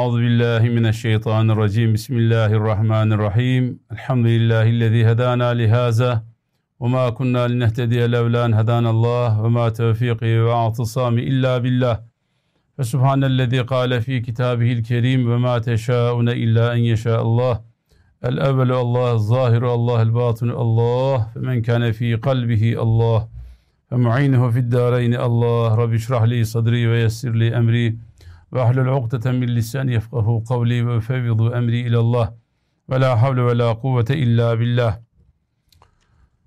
Euzu billahi mineşşeytanirracim. Bismillahirrahmanirrahim. Elhamdülillahi'llezî hedana li hâza ve mâ kunnâ linehtediye levlâ en hedanallah ve mâ tevfîkî ve i'tisâmi illâ billah. Ve subhanellezî kâle fî kitâbihil kerîm ve mâ teşâune illâ en yeşâallah. El evvelu Allah, zahiru Allah, el batinu Allah. Fe men kâne fî kalbihi Allah. Fe mu'inuhu fid dâreyni Allah. Rabbi şrah li sadri ve yessir li ve ahlul uqdeten min lisani yefkahu kavli ve fevvidu emri ilallah ve la havle ve la kuvvete illa billah.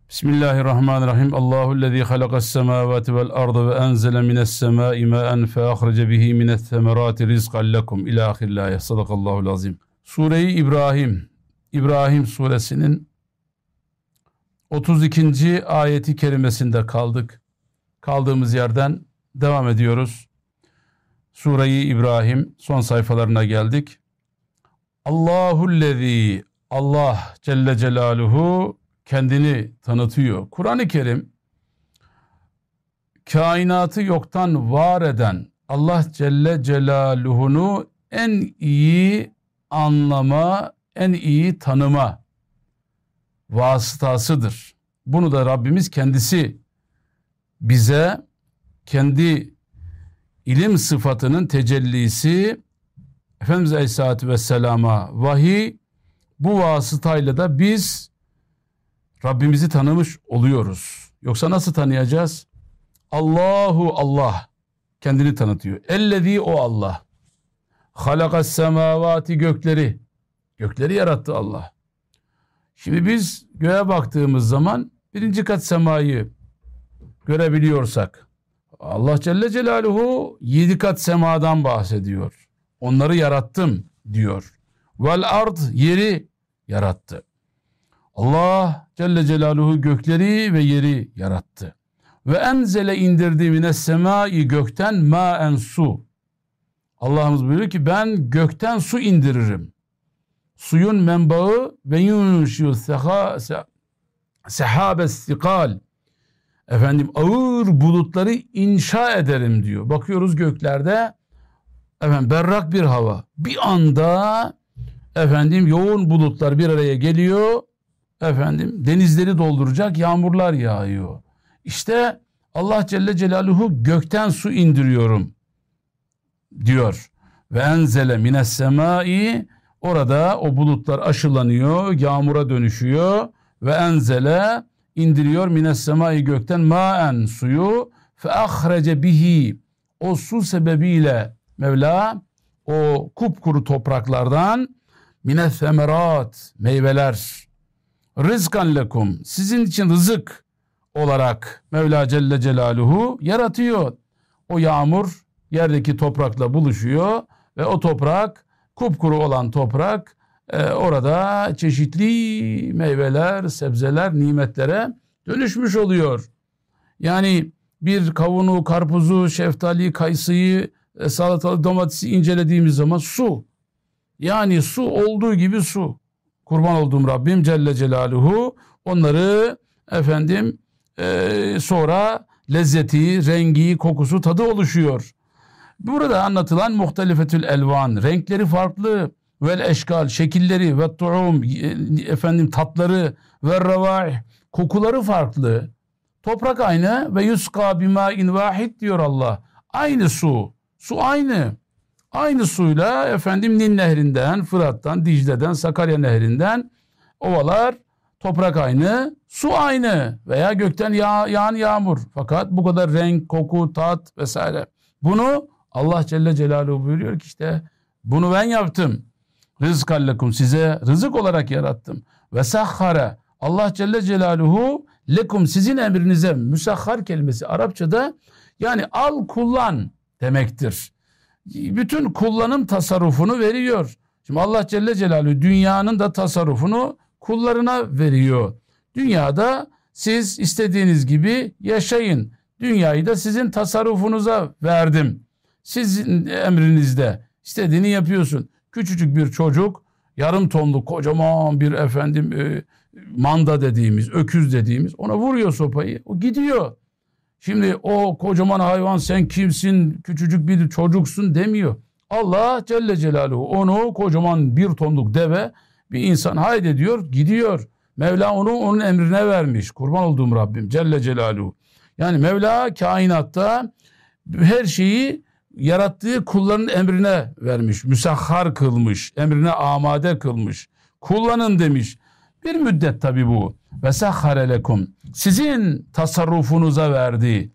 Bismillahirrahmanirrahim. Allahu lezî halakas semâvâti vel ardı ve enzele mines semâi mâen fe ahrece bihi mines semerâti rizkan lekum ilâ ahirlâye. Sadakallahul azim. Sure-i İbrahim, İbrahim suresinin 32. ayeti kerimesinde kaldık. Kaldığımız yerden devam ediyoruz. Sure-i İbrahim son sayfalarına geldik. Allahullezî Allah Celle Celaluhu kendini tanıtıyor. Kur'an-ı Kerim kainatı yoktan var eden Allah Celle Celaluhu'nu en iyi anlama, en iyi tanıma vasıtasıdır. Bunu da Rabbimiz kendisi bize kendi ilim sıfatının tecellisi Efendimiz Aleyhisselatü Vesselam'a vahiy bu vasıtayla da biz Rabbimizi tanımış oluyoruz. Yoksa nasıl tanıyacağız? Allahu Allah kendini tanıtıyor. Ellezî o Allah. Halakas semavati gökleri. Gökleri yarattı Allah. Şimdi biz göğe baktığımız zaman birinci kat semayı görebiliyorsak Allah Celle Celaluhu yedi kat semadan bahsediyor. Onları yarattım diyor. Vel ard yeri yarattı. Allah Celle Celaluhu gökleri ve yeri yarattı. Ve enzele indirdi mines semai gökten maen su. Allah'ımız buyuruyor ki ben gökten su indiririm. Suyun menbaı ve yunşu sehabe istikal. Efendim ağır bulutları inşa ederim diyor. Bakıyoruz göklerde efendim berrak bir hava. Bir anda efendim yoğun bulutlar bir araya geliyor. Efendim denizleri dolduracak yağmurlar yağıyor. İşte Allah Celle Celaluhu gökten su indiriyorum diyor. Ve enzele mines semai orada o bulutlar aşılanıyor, yağmura dönüşüyor ve enzele indiriyor. Mines semai gökten maen suyu. Fe ahrece bihi. O su sebebiyle Mevla o kupkuru topraklardan mine semerat meyveler rızkan lekum sizin için rızık olarak Mevla Celle Celaluhu yaratıyor. O yağmur yerdeki toprakla buluşuyor ve o toprak kupkuru olan toprak e, orada çeşitli meyveler, sebzeler, nimetlere dönüşmüş oluyor. Yani bir kavunu, karpuzu, şeftali, kayısıyı, e, salatalık, domatesi incelediğimiz zaman su. Yani su olduğu gibi su. Kurban olduğum Rabbim Celle Celaluhu onları efendim e, sonra lezzeti, rengi, kokusu, tadı oluşuyor. Burada anlatılan muhtelifetül elvan, renkleri farklı, vel eşkal, şekilleri ve tu'um, efendim tatları ve revaih, kokuları farklı. Toprak aynı ve yuska bimâin vahid diyor Allah. Aynı su, su aynı. Aynı suyla efendim Nil Nehri'nden, Fırat'tan, Dicle'den, Sakarya Nehri'nden ovalar toprak aynı, su aynı veya gökten yağ, yağan yağmur. Fakat bu kadar renk, koku, tat vesaire. Bunu Allah Celle Celaluhu buyuruyor ki işte bunu ben yaptım. Rızkallekum size rızık olarak yarattım. Ve sahhara Allah Celle Celaluhu lekum sizin emrinize müsahhar kelimesi Arapçada yani al kullan demektir bütün kullanım tasarrufunu veriyor. Şimdi Allah Celle Celaluhu dünyanın da tasarrufunu kullarına veriyor. Dünyada siz istediğiniz gibi yaşayın. Dünyayı da sizin tasarrufunuza verdim. Sizin emrinizde istediğini yapıyorsun. Küçücük bir çocuk yarım tonlu kocaman bir efendim e, manda dediğimiz, öküz dediğimiz ona vuruyor sopayı. O gidiyor. Şimdi o kocaman hayvan sen kimsin küçücük bir çocuksun demiyor. Allah Celle Celaluhu onu kocaman bir tonluk deve bir insan haydi diyor gidiyor. Mevla onu onun emrine vermiş. Kurban olduğum Rabbim Celle Celaluhu. Yani Mevla kainatta her şeyi yarattığı kulların emrine vermiş. Müsahhar kılmış. Emrine amade kılmış. Kullanın demiş. Bir müddet tabi bu. Ve sahhare. Sizin tasarrufunuza verdi.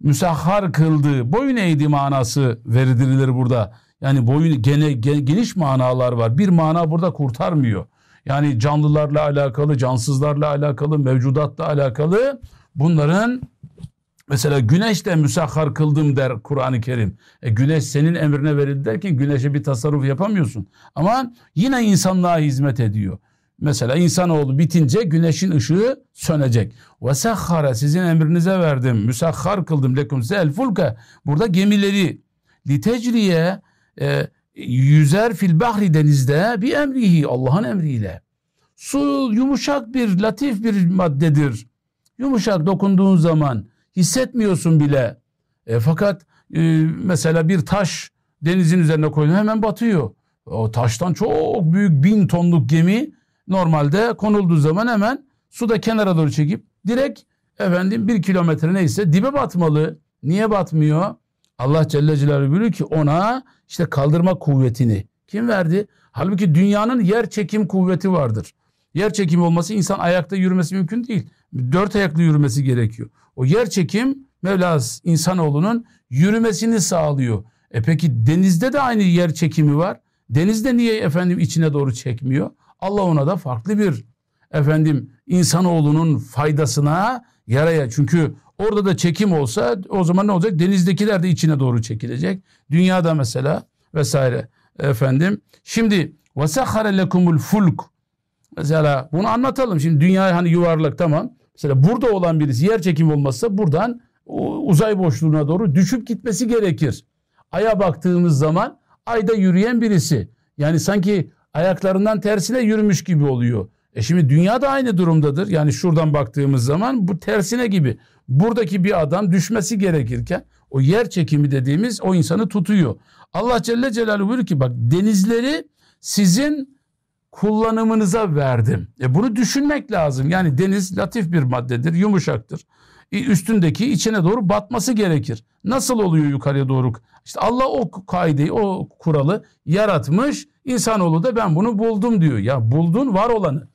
Müsahhar kıldı. Boyun eğdi manası verdirilir burada. Yani boyun gene, geniş manalar var. Bir mana burada kurtarmıyor. Yani canlılarla alakalı, cansızlarla alakalı, mevcudatla alakalı bunların mesela güneşle müsahhar kıldım der Kur'an-ı Kerim. E güneş senin emrine verildi derken güneşe bir tasarruf yapamıyorsun. Ama yine insanlığa hizmet ediyor. Mesela insanoğlu bitince güneşin ışığı sönecek. Ve sahhara sizin emrinize verdim. Müsahhar kıldım lekum el fulka. Burada gemileri litecriye e, yüzer fil bahri denizde bir emrihi Allah'ın emriyle. Su yumuşak bir latif bir maddedir. Yumuşak dokunduğun zaman hissetmiyorsun bile. E, fakat e, mesela bir taş denizin üzerine koyduğun hemen batıyor. O taştan çok büyük bin tonluk gemi normalde konulduğu zaman hemen suda kenara doğru çekip direkt efendim bir kilometre neyse dibe batmalı. Niye batmıyor? Allah Celle Celaluhu buyuruyor ki ona işte kaldırma kuvvetini kim verdi? Halbuki dünyanın yer çekim kuvveti vardır. Yer çekimi olması insan ayakta yürümesi mümkün değil. Dört ayaklı yürümesi gerekiyor. O yer çekim Mevla insanoğlunun yürümesini sağlıyor. E peki denizde de aynı yer çekimi var. Denizde niye efendim içine doğru çekmiyor? Allah ona da farklı bir efendim insanoğlunun faydasına yaraya. Çünkü orada da çekim olsa o zaman ne olacak? Denizdekiler de içine doğru çekilecek. Dünyada mesela vesaire efendim. Şimdi vesahhare lekumul fulk. Mesela bunu anlatalım. Şimdi dünya hani yuvarlak tamam. Mesela burada olan birisi yer çekimi olmazsa buradan uzay boşluğuna doğru düşüp gitmesi gerekir. Ay'a baktığımız zaman ayda yürüyen birisi. Yani sanki ayaklarından tersine yürümüş gibi oluyor. E şimdi dünya da aynı durumdadır. Yani şuradan baktığımız zaman bu tersine gibi. Buradaki bir adam düşmesi gerekirken o yer çekimi dediğimiz o insanı tutuyor. Allah Celle Celaluhu buyuruyor ki bak denizleri sizin kullanımınıza verdim. E bunu düşünmek lazım. Yani deniz latif bir maddedir, yumuşaktır. E üstündeki içine doğru batması gerekir. Nasıl oluyor yukarıya doğru? İşte Allah o kaideyi, o kuralı yaratmış. İnsanoğlu da ben bunu buldum diyor. Ya buldun var olanı.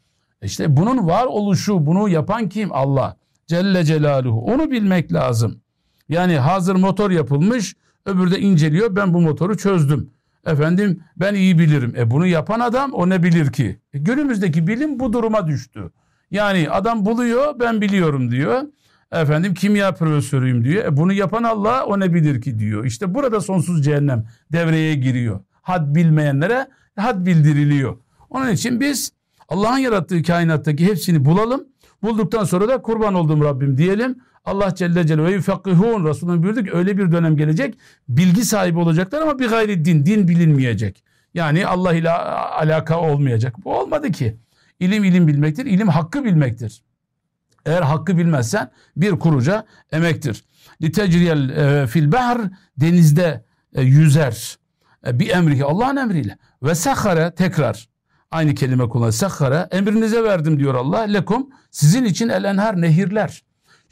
İşte bunun var oluşu, bunu yapan kim? Allah. Celle Celaluhu. Onu bilmek lazım. Yani hazır motor yapılmış, öbürü de inceliyor. Ben bu motoru çözdüm. Efendim ben iyi bilirim. E bunu yapan adam o ne bilir ki? E, günümüzdeki bilim bu duruma düştü. Yani adam buluyor ben biliyorum diyor. Efendim kimya profesörüyüm diyor. E bunu yapan Allah o ne bilir ki diyor. İşte burada sonsuz cehennem devreye giriyor. Had bilmeyenlere had bildiriliyor. Onun için biz Allah'ın yarattığı kainattaki hepsini bulalım. Bulduktan sonra da kurban olduğum Rabbim diyelim. Allah Celle Celaluhu ve yufakihun Resulü'nün buyurdu ki öyle bir dönem gelecek bilgi sahibi olacaklar ama bir gayri din din bilinmeyecek. Yani Allah ile alaka olmayacak. Bu olmadı ki. İlim ilim bilmektir. İlim hakkı bilmektir. Eğer hakkı bilmezsen bir kuruca emektir. Litecriyel e, fil bahr denizde e, yüzer. E, bir emrihi Allah'ın emriyle. Ve sahare tekrar aynı kelime kullanıyor. Sahara emrinize verdim diyor Allah. Lekum sizin için el enhar nehirler.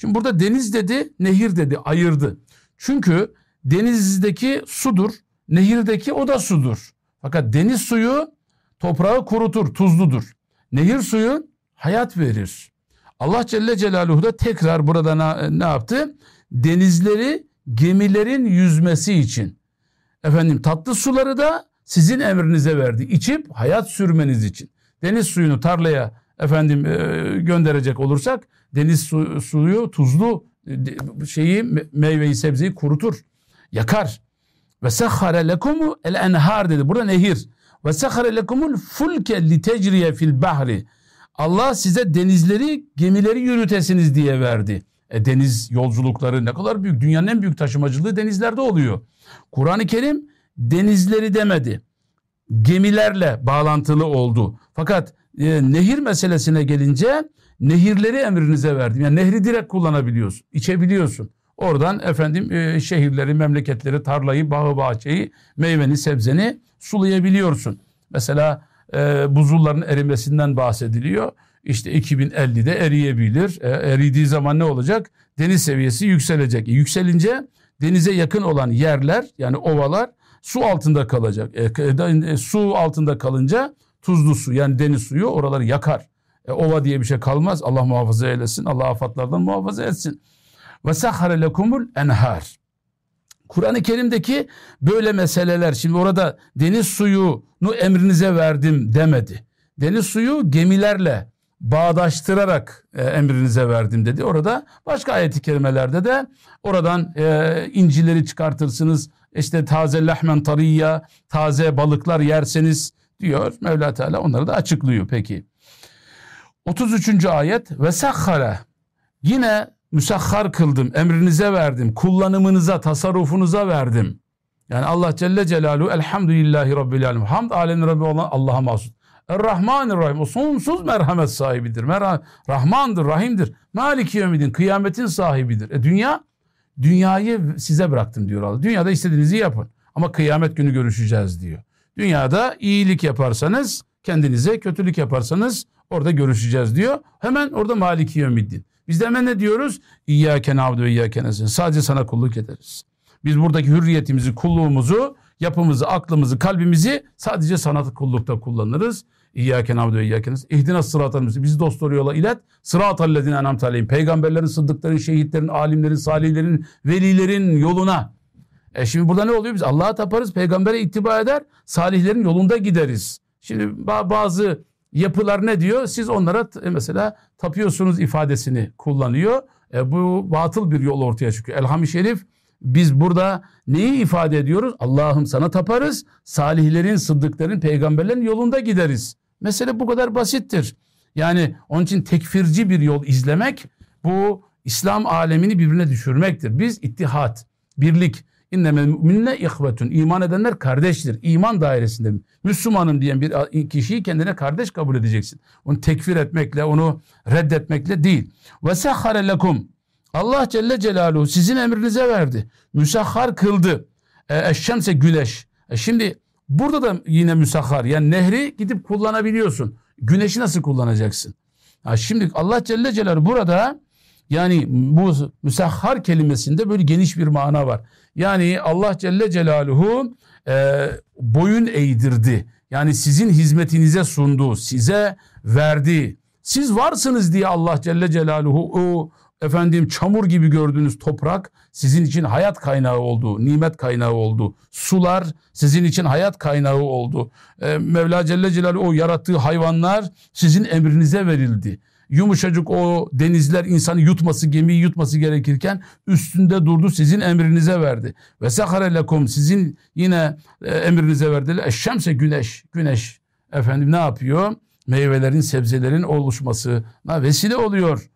Şimdi burada deniz dedi, nehir dedi, ayırdı. Çünkü denizdeki sudur, nehirdeki o da sudur. Fakat deniz suyu toprağı kurutur, tuzludur. Nehir suyu hayat verir. Allah Celle Celaluhu da tekrar burada ne, ne yaptı? Denizleri gemilerin yüzmesi için. Efendim tatlı suları da sizin emrinize verdi. İçip hayat sürmeniz için. Deniz suyunu tarlaya efendim e, gönderecek olursak deniz su, suyu tuzlu şeyi meyveyi sebzeyi kurutur. Yakar. Ve sahhare lekumu el enhar dedi. Burada nehir. Ve sahhare lekumul fulke li tecriye fil bahri. Allah size denizleri, gemileri yürütesiniz diye verdi. E, deniz yolculukları ne kadar büyük. Dünyanın en büyük taşımacılığı denizlerde oluyor. Kur'an-ı Kerim denizleri demedi. Gemilerle bağlantılı oldu. Fakat e, nehir meselesine gelince nehirleri emrinize verdim. Yani nehri direkt kullanabiliyorsun, içebiliyorsun. Oradan efendim e, şehirleri, memleketleri, tarlayı, bağı, bahçeyi, meyveni, sebzeni sulayabiliyorsun. Mesela e, buzulların erimesinden bahsediliyor. İşte 2050'de eriyebilir. E, eridiği zaman ne olacak? Deniz seviyesi yükselecek. E, yükselince denize yakın olan yerler yani ovalar su altında kalacak. E, e, su altında kalınca tuzlu su yani deniz suyu oraları yakar. E, ova diye bir şey kalmaz. Allah muhafaza eylesin. Allah afatlardan muhafaza etsin. Ve sahhare lekumul enhar. Kur'an-ı Kerim'deki böyle meseleler şimdi orada deniz suyunu emrinize verdim demedi. Deniz suyu gemilerle bağdaştırarak e, emrinize verdim dedi. Orada başka ayet-i kerimelerde de oradan e, incileri çıkartırsınız. İşte taze lahmen tariyya, taze balıklar yerseniz diyor Mevla Teala onları da açıklıyor peki. 33. ayet ve sahhara yine müsahhar kıldım, emrinize verdim, kullanımınıza, tasarrufunuza verdim. Yani Allah Celle Celaluhu elhamdülillahi rabbil alemin. Hamd alemin Rabbi olan Allah'a mahsus. Er-Rahmanir-Rahim. O sonsuz merhamet sahibidir. Merha Rahmandır, Rahim'dir. Maliki yevmidin. Kıyametin sahibidir. E dünya, dünyayı size bıraktım diyor Allah. Dünyada istediğinizi yapın. Ama kıyamet günü görüşeceğiz diyor. Dünyada iyilik yaparsanız kendinize, kötülük yaparsanız orada görüşeceğiz diyor. Hemen orada Maliki yevmiddin. Biz de hemen ne diyoruz? İyyâke na'budu ve iyyâke nestaîn. Sadece sana kulluk ederiz. Biz buradaki hürriyetimizi, kulluğumuzu, yapımızı, aklımızı, kalbimizi sadece sanat kullukta kullanırız. İyyâke na'budu ve iyyâke nestaîn. İhdina sıratal Bizi dost doğru yola ilet. Sıratal lezîne en'amte aleyhim. Peygamberlerin, sıddıkların, şehitlerin, alimlerin, salihlerin, velilerin yoluna. E şimdi burada ne oluyor? Biz Allah'a taparız, peygambere ittiba eder, salihlerin yolunda gideriz. Şimdi bazı yapılar ne diyor? Siz onlara mesela tapıyorsunuz ifadesini kullanıyor. E, bu batıl bir yol ortaya çıkıyor. Elham-ı Şerif biz burada neyi ifade ediyoruz? Allah'ım sana taparız. Salihlerin, sıddıkların, peygamberlerin yolunda gideriz. Mesele bu kadar basittir. Yani onun için tekfirci bir yol izlemek bu İslam alemini birbirine düşürmektir. Biz ittihat, birlik, İnnemel müminne ihvetun. İman edenler kardeştir. İman dairesinde Müslümanım diyen bir kişiyi kendine kardeş kabul edeceksin. Onu tekfir etmekle, onu reddetmekle değil. Ve sahhare lekum. Allah Celle Celaluhu sizin emrinize verdi. Müsahhar kıldı. E, eşşemse güneş. E şimdi burada da yine müsahhar. Yani nehri gidip kullanabiliyorsun. Güneşi nasıl kullanacaksın? Ha şimdi Allah Celle Celaluhu burada yani bu müsahhar kelimesinde böyle geniş bir mana var. Yani Allah Celle Celaluhu e, boyun eğdirdi. Yani sizin hizmetinize sundu, size verdi. Siz varsınız diye Allah Celle Celaluhu o efendim çamur gibi gördüğünüz toprak sizin için hayat kaynağı oldu, nimet kaynağı oldu. Sular sizin için hayat kaynağı oldu. E, Mevla Celle Celaluhu o yarattığı hayvanlar sizin emrinize verildi yumuşacık o denizler insanı yutması, gemiyi yutması gerekirken üstünde durdu sizin emrinize verdi. Ve sahare lekum sizin yine e, emrinize verdiler. Eşşemse güneş, güneş efendim ne yapıyor? Meyvelerin, sebzelerin oluşmasına vesile oluyor.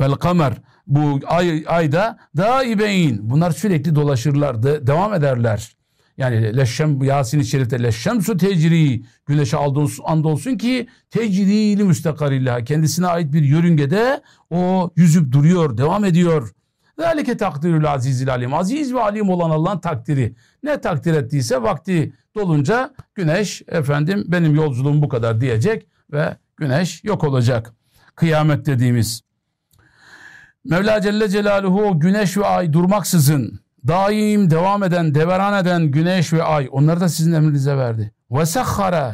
Vel kamer bu ay, ayda daibeyn bunlar sürekli dolaşırlar, de, devam ederler. Yani leşşem Yasin-i Şerif'te leşşemsu tecri güneşe aldığınız andolsun ki tecrili müstakarillah kendisine ait bir yörüngede o yüzüp duruyor, devam ediyor. Zalike takdirül azizil alim. Aziz ve alim olan Allah'ın takdiri. Ne takdir ettiyse vakti dolunca güneş efendim benim yolculuğum bu kadar diyecek ve güneş yok olacak. Kıyamet dediğimiz. Mevla Celle Celaluhu o güneş ve ay durmaksızın daim devam eden, deveran eden güneş ve ay onları da sizin emrinize verdi. Ve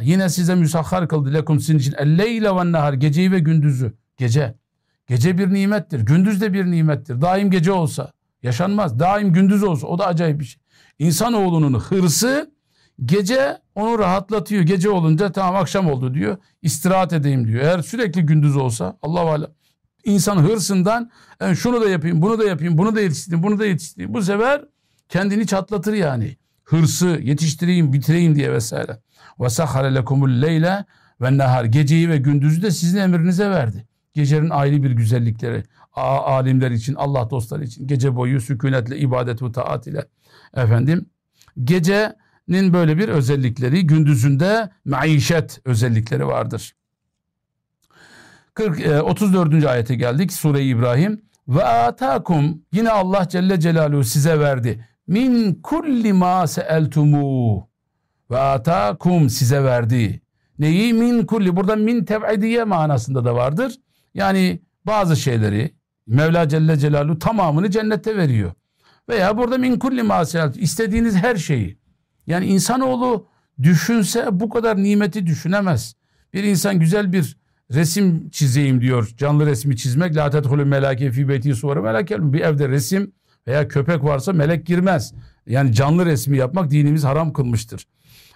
yine size müsahhar kıldı lekum sizin için elleyle ve nehar geceyi ve gündüzü. Gece. Gece bir nimettir. Gündüz de bir nimettir. Daim gece olsa yaşanmaz. Daim gündüz olsa o da acayip bir şey. İnsanoğlunun hırsı gece onu rahatlatıyor. Gece olunca tamam akşam oldu diyor. İstirahat edeyim diyor. Eğer sürekli gündüz olsa Allah Allah insan hırsından yani şunu da yapayım, bunu da yapayım, bunu da yetiştireyim, bunu da yetiştireyim. Bu sefer kendini çatlatır yani. Hırsı yetiştireyim, bitireyim diye vesaire. Ve sahhare lekumul leyle ve nehar. Geceyi ve gündüzü de sizin emrinize verdi. Gecenin ayrı bir güzellikleri. Alimler için, Allah dostları için. Gece boyu sükunetle, ibadet ve taat ile. Efendim, gecenin böyle bir özellikleri, gündüzünde maişet özellikleri vardır. 40, 34. E, ayete geldik Sure-i İbrahim. Ve atakum yine Allah Celle Celaluhu size verdi. Min kulli ma seeltumu. Ve atakum size verdi. Neyi? Min kulli. Burada min teb'idiye manasında da vardır. Yani bazı şeyleri Mevla Celle Celaluhu tamamını cennette veriyor. Veya burada min kulli ma istediğiniz her şeyi. Yani insanoğlu düşünse bu kadar nimeti düşünemez. Bir insan güzel bir resim çizeyim diyor. Canlı resmi çizmek. La tedhulü melake fi beyti suvara melekel. Bir evde resim veya köpek varsa melek girmez. Yani canlı resmi yapmak dinimiz haram kılmıştır.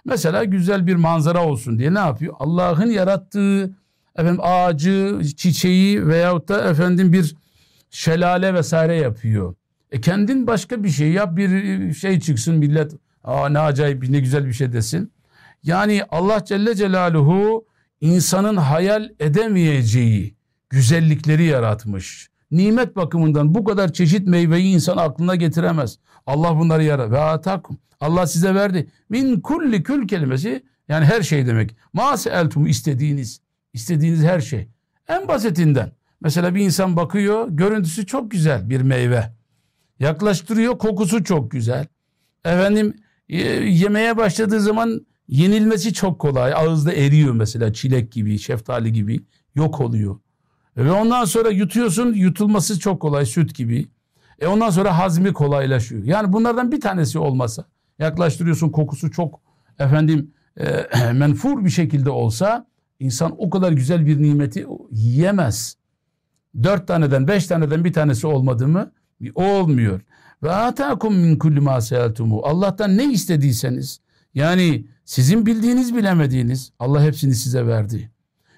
Mesela güzel bir manzara olsun diye ne yapıyor? Allah'ın yarattığı efendim ağacı, çiçeği veyahut da efendim bir şelale vesaire yapıyor. E kendin başka bir şey yap bir şey çıksın millet aa ne acayip ne güzel bir şey desin. Yani Allah Celle Celaluhu insanın hayal edemeyeceği güzellikleri yaratmış. Nimet bakımından bu kadar çeşit meyveyi insan aklına getiremez. Allah bunları yarar. Ve atakum. Allah size verdi. Min kulli kül kelimesi yani her şey demek. Mase eltum istediğiniz. istediğiniz her şey. En basitinden. Mesela bir insan bakıyor görüntüsü çok güzel bir meyve. Yaklaştırıyor kokusu çok güzel. Efendim yemeye başladığı zaman yenilmesi çok kolay. Ağızda eriyor mesela çilek gibi, şeftali gibi yok oluyor. Ve ondan sonra yutuyorsun yutulması çok kolay süt gibi. E ondan sonra hazmi kolaylaşıyor. Yani bunlardan bir tanesi olmasa yaklaştırıyorsun kokusu çok efendim e, menfur bir şekilde olsa insan o kadar güzel bir nimeti yiyemez. Dört taneden beş taneden bir tanesi olmadı mı olmuyor. Ve atakum min kulli ma Allah'tan ne istediyseniz yani sizin bildiğiniz bilemediğiniz Allah hepsini size verdi.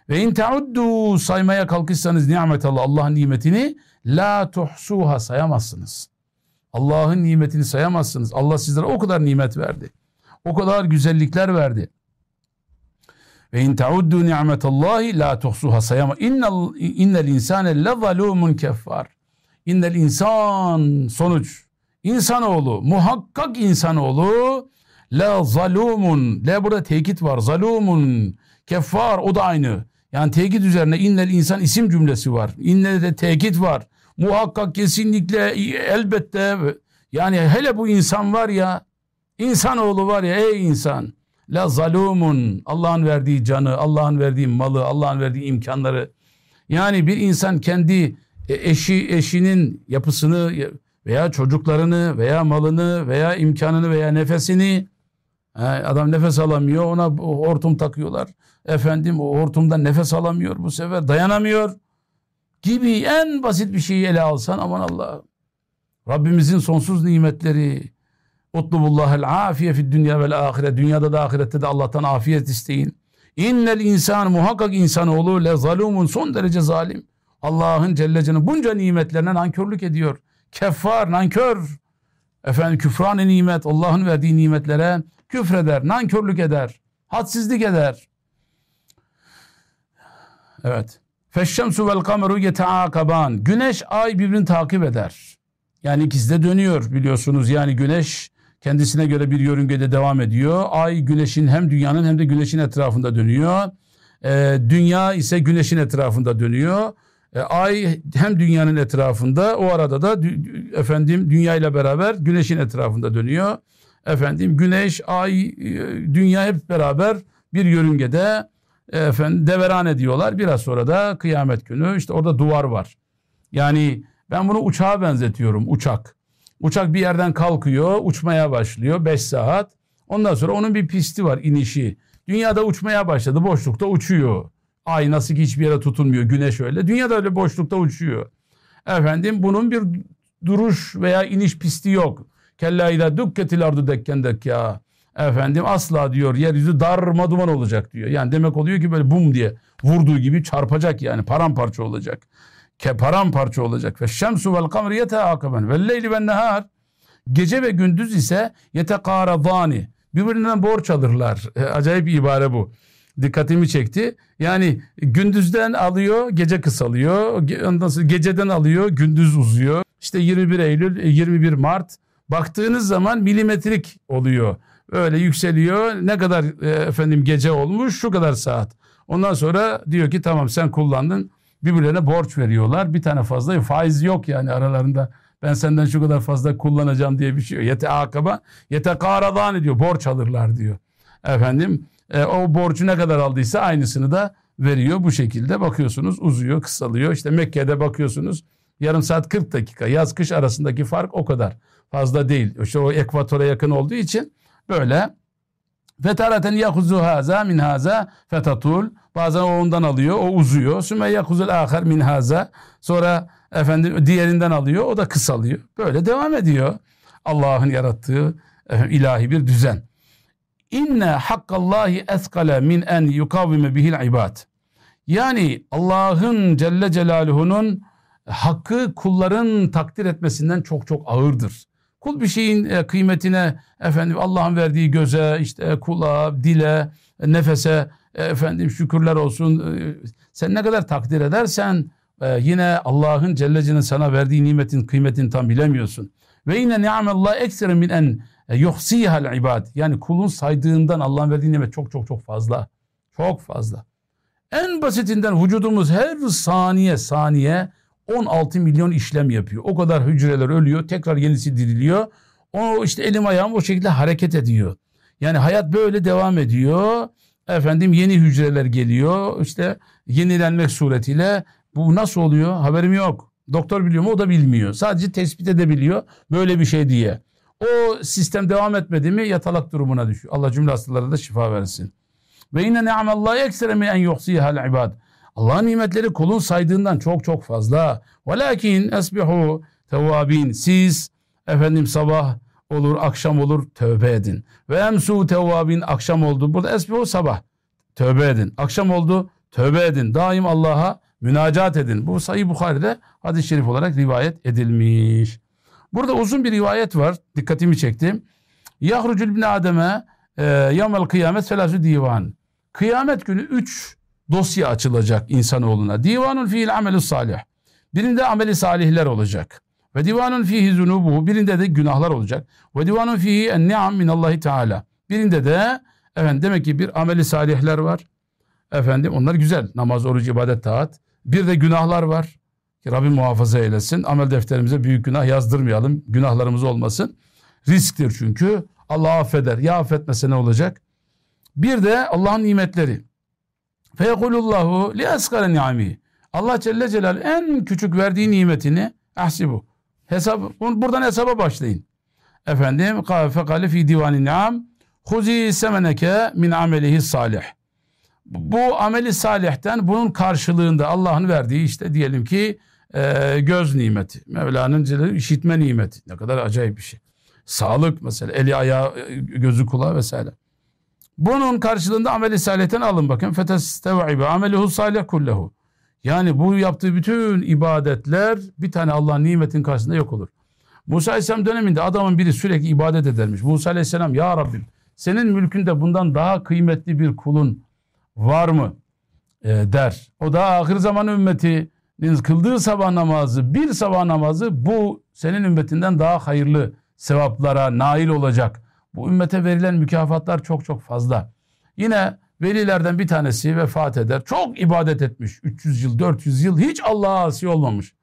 Ve in tauddu saymaya kalkışsanız nimet Allah Allah'ın nimetini la tuhsuha sayamazsınız. Allah'ın nimetini sayamazsınız. Allah sizlere o kadar nimet verdi. O kadar güzellikler verdi. Ve in tauddu ni'metallahi la tuhsuha sayama. İnnel, innel insane le zalumun keffar. İnnel insan sonuç. İnsanoğlu muhakkak insanoğlu la zalumun. La burada tekit var. Zalumun keffar o da aynı. Yani tekit üzerine innel insan isim cümlesi var. İnne de tekit var. Muhakkak kesinlikle elbette yani hele bu insan var ya insanoğlu var ya ey insan la zalumun Allah'ın verdiği canı, Allah'ın verdiği malı, Allah'ın verdiği imkanları. Yani bir insan kendi e, eşi eşinin yapısını veya çocuklarını veya malını veya imkanını veya nefesini adam nefes alamıyor ona hortum takıyorlar. Efendim o hortumdan nefes alamıyor bu sefer dayanamıyor gibi en basit bir şeyi ele alsan aman Allah. Rabbimizin sonsuz nimetleri, Utlubullahel afiye fid dünya vel ahire. Dünyada da ahirette de Allah'tan afiyet isteyin. İnnel insan muhakkak insanoğlu le zalumun son derece zalim. Allah'ın Celle Celaluhu bunca nimetlerine nankörlük ediyor. Keffar, nankör. Efendim küfran nimet, Allah'ın verdiği nimetlere küfreder, nankörlük eder, hadsizlik eder. Evet. Feşşemsu vel kameru yeteakaban. Güneş, ay birbirini takip eder. Yani ikisi de dönüyor biliyorsunuz. Yani güneş kendisine göre bir yörüngede devam ediyor. Ay güneşin hem dünyanın hem de güneşin etrafında dönüyor. Ee, dünya ise güneşin etrafında dönüyor. Ee, ay hem dünyanın etrafında o arada da efendim dünya ile beraber güneşin etrafında dönüyor. Efendim güneş, ay, e, dünya hep beraber bir yörüngede efendim deveran ediyorlar. Biraz sonra da kıyamet günü işte orada duvar var. Yani ben bunu uçağa benzetiyorum uçak. Uçak bir yerden kalkıyor, uçmaya başlıyor 5 saat. Ondan sonra onun bir pisti var, inişi. Dünyada uçmaya başladı, boşlukta uçuyor. Ay nasıl ki hiçbir yere tutunmuyor, güneş öyle. Dünyada öyle boşlukta uçuyor. Efendim bunun bir duruş veya iniş pisti yok. Kella ida dukketil ardu dekken ya. Efendim asla diyor yeryüzü darma duman olacak diyor. Yani demek oluyor ki böyle bum diye vurduğu gibi çarpacak yani paramparça olacak ke paramparça olacak. Ve şemsu vel kamri yeteakaben ve leyli ve nehar gece ve gündüz ise yetekâradâni birbirinden borç alırlar. E, acayip ibare bu. Dikkatimi çekti. Yani gündüzden alıyor, gece kısalıyor. Ondan sonra geceden alıyor, gündüz uzuyor. İşte 21 Eylül, 21 e, Mart baktığınız zaman milimetrik oluyor. Öyle yükseliyor. Ne kadar e, efendim gece olmuş? Şu kadar saat. Ondan sonra diyor ki tamam sen kullandın birbirlerine borç veriyorlar. Bir tane fazla faiz yok yani aralarında. Ben senden şu kadar fazla kullanacağım diye bir şey yok. Yete akaba, yete karadan ediyor. Borç alırlar diyor. Efendim e, o borcu ne kadar aldıysa aynısını da veriyor. Bu şekilde bakıyorsunuz uzuyor, kısalıyor. İşte Mekke'de bakıyorsunuz yarım saat 40 dakika. Yaz kış arasındaki fark o kadar fazla değil. İşte o ekvatora yakın olduğu için böyle Fetaraten yakuzu haza min haza fetatul. Bazen o ondan alıyor, o uzuyor. Sümme yakuzul ahar min haza. Sonra efendim diğerinden alıyor, o da kısalıyor. Böyle devam ediyor. Allah'ın yarattığı efendim, ilahi bir düzen. İnne hakkallahi eskale min en yukavvime bihil ibad. Yani Allah'ın Celle Celaluhu'nun hakkı kulların takdir etmesinden çok çok ağırdır. Kul bir şeyin e, kıymetine efendim Allah'ın verdiği göze, işte kulağa, dile, nefese e, efendim şükürler olsun. E, sen ne kadar takdir edersen yine Allah'ın Celle Celaluhu'nun sana verdiği nimetin kıymetini tam bilemiyorsun. Ve yine ni'amallah eksere min en yuhsihal ibad. Yani kulun saydığından Allah'ın verdiği nimet çok çok çok fazla. Çok fazla. En basitinden vücudumuz her saniye saniye 16 milyon işlem yapıyor. O kadar hücreler ölüyor. Tekrar yenisi diriliyor. O işte elim ayağım o şekilde hareket ediyor. Yani hayat böyle devam ediyor. Efendim yeni hücreler geliyor. İşte yenilenmek suretiyle bu nasıl oluyor? Haberim yok. Doktor biliyor mu? O da bilmiyor. Sadece tespit edebiliyor böyle bir şey diye. O sistem devam etmedi mi yatalak durumuna düşüyor. Allah cümle hastalara da şifa versin. Ve yine ni'amallahi eksere mi en yuhsihal ibad. Allah'ın nimetleri kulun saydığından çok çok fazla. Velakin esbihu tevvabin. Siz efendim sabah olur, akşam olur tövbe edin. Ve emsu tevvabin akşam oldu. Burada esbihu sabah. Tövbe edin. Akşam oldu tövbe edin. Daim Allah'a münacat edin. Bu Sahih Bukhari'de hadis-i şerif olarak rivayet edilmiş. Burada uzun bir rivayet var. Dikkatimi çekti. Yahrucul bin Adem'e e, yamel kıyamet felâsü divan. Kıyamet günü üç dosya açılacak insanoğluna. Divanun fiil amelü salih. Birinde ameli salihler olacak. Ve divanun fihi zunubu. Birinde de günahlar olacak. Ve divanun fihi en ni'am minallahi teala. Birinde de efendim demek ki bir ameli salihler var. Efendim onlar güzel. Namaz, oruç, ibadet, taat. Bir de günahlar var. Ki Rabbim muhafaza eylesin. Amel defterimize büyük günah yazdırmayalım. Günahlarımız olmasın. Risktir çünkü. Allah affeder. Ya affetmese ne olacak? Bir de Allah'ın nimetleri. Feyekulullahu li asgara ni'ami. Allah Celle Celal en küçük verdiği nimetini ahsibu. Hesap, buradan hesaba başlayın. Efendim fekale fi divani ni'am huzi semeneke min amelihi salih. Bu ameli salihten bunun karşılığında Allah'ın verdiği işte diyelim ki e, göz nimeti. Mevla'nın işitme nimeti. Ne kadar acayip bir şey. Sağlık mesela eli ayağı gözü kulağı vesaire. Bunun karşılığında ameli salihten alın bakın. Fetestevibe ameluhu salih kullehu. Yani bu yaptığı bütün ibadetler bir tane Allah'ın nimetin karşısında yok olur. Musa Aleyhisselam döneminde adamın biri sürekli ibadet edermiş. Musa Aleyhisselam ya Rabbim senin mülkünde bundan daha kıymetli bir kulun var mı e, der. O da ahir zaman ümmetinin kıldığı sabah namazı bir sabah namazı bu senin ümmetinden daha hayırlı sevaplara nail olacak. Bu ümmete verilen mükafatlar çok çok fazla. Yine velilerden bir tanesi vefat eder. Çok ibadet etmiş. 300 yıl, 400 yıl hiç Allah'a asi olmamış.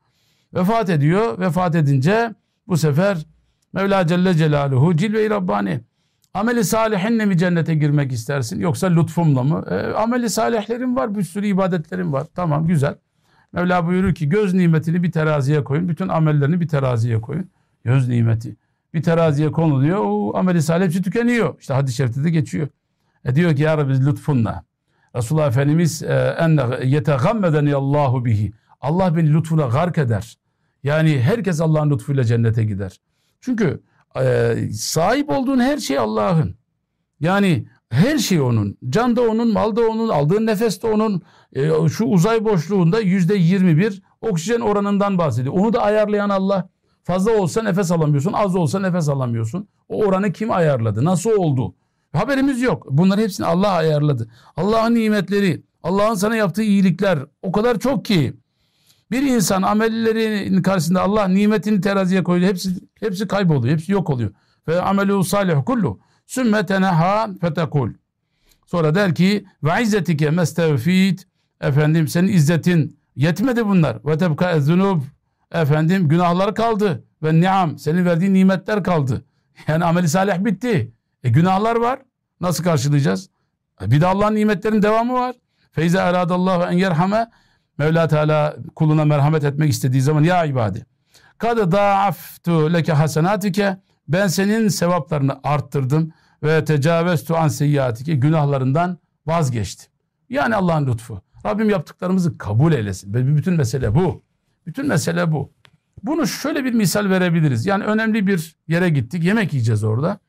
Vefat ediyor. Vefat edince bu sefer Mevla Celle Celaluhu cilve-i Rabbani. Ameli salihinle mi cennete girmek istersin yoksa lütfumla mı? E, ameli salihlerin var, bir sürü ibadetlerin var. Tamam güzel. Mevla buyurur ki göz nimetini bir teraziye koyun. Bütün amellerini bir teraziye koyun. Göz nimeti bir teraziye konuluyor. O ameli salih hepsi tükeniyor. İşte hadis-i şerifte de geçiyor. E diyor ki ya Rabbi lütfunla. Resulullah Efendimiz e, enne yetegammedeni Allahu bihi. Allah beni lütfuna gark eder. Yani herkes Allah'ın lütfuyla cennete gider. Çünkü e, sahip olduğun her şey Allah'ın. Yani her şey onun. Can da onun, mal da onun, aldığın nefes de onun. E, şu uzay boşluğunda yüzde yirmi bir oksijen oranından bahsediyor. Onu da ayarlayan Allah. Fazla olsa nefes alamıyorsun, az olsa nefes alamıyorsun. O oranı kim ayarladı? Nasıl oldu? Haberimiz yok. Bunları hepsini Allah ayarladı. Allah'ın nimetleri, Allah'ın sana yaptığı iyilikler o kadar çok ki bir insan amellerinin karşısında Allah nimetini teraziye koydu. Hepsi hepsi kayboluyor. Hepsi yok oluyor. Ve amelu salih kullu. Sümme teneha fetekul. Sonra der ki ve izzetike mestevfit efendim senin izzetin Yetmedi bunlar. Ve tebka zunub efendim günahlar kaldı ve niam senin verdiğin nimetler kaldı. Yani ameli salih bitti. E günahlar var. Nasıl karşılayacağız? E, bir de Allah'ın nimetlerin devamı var. Feyze eradallahu en yerhame Mevla Teala kuluna merhamet etmek istediği zaman ya ibadi kad da'aftu leke hasenatike ben senin sevaplarını arttırdım ve tecaveztu an seyyiatike günahlarından vazgeçtim. Yani Allah'ın lütfu. Rabbim yaptıklarımızı kabul eylesin. Bütün mesele bu. Bütün mesele bu. Bunu şöyle bir misal verebiliriz. Yani önemli bir yere gittik. Yemek yiyeceğiz orada.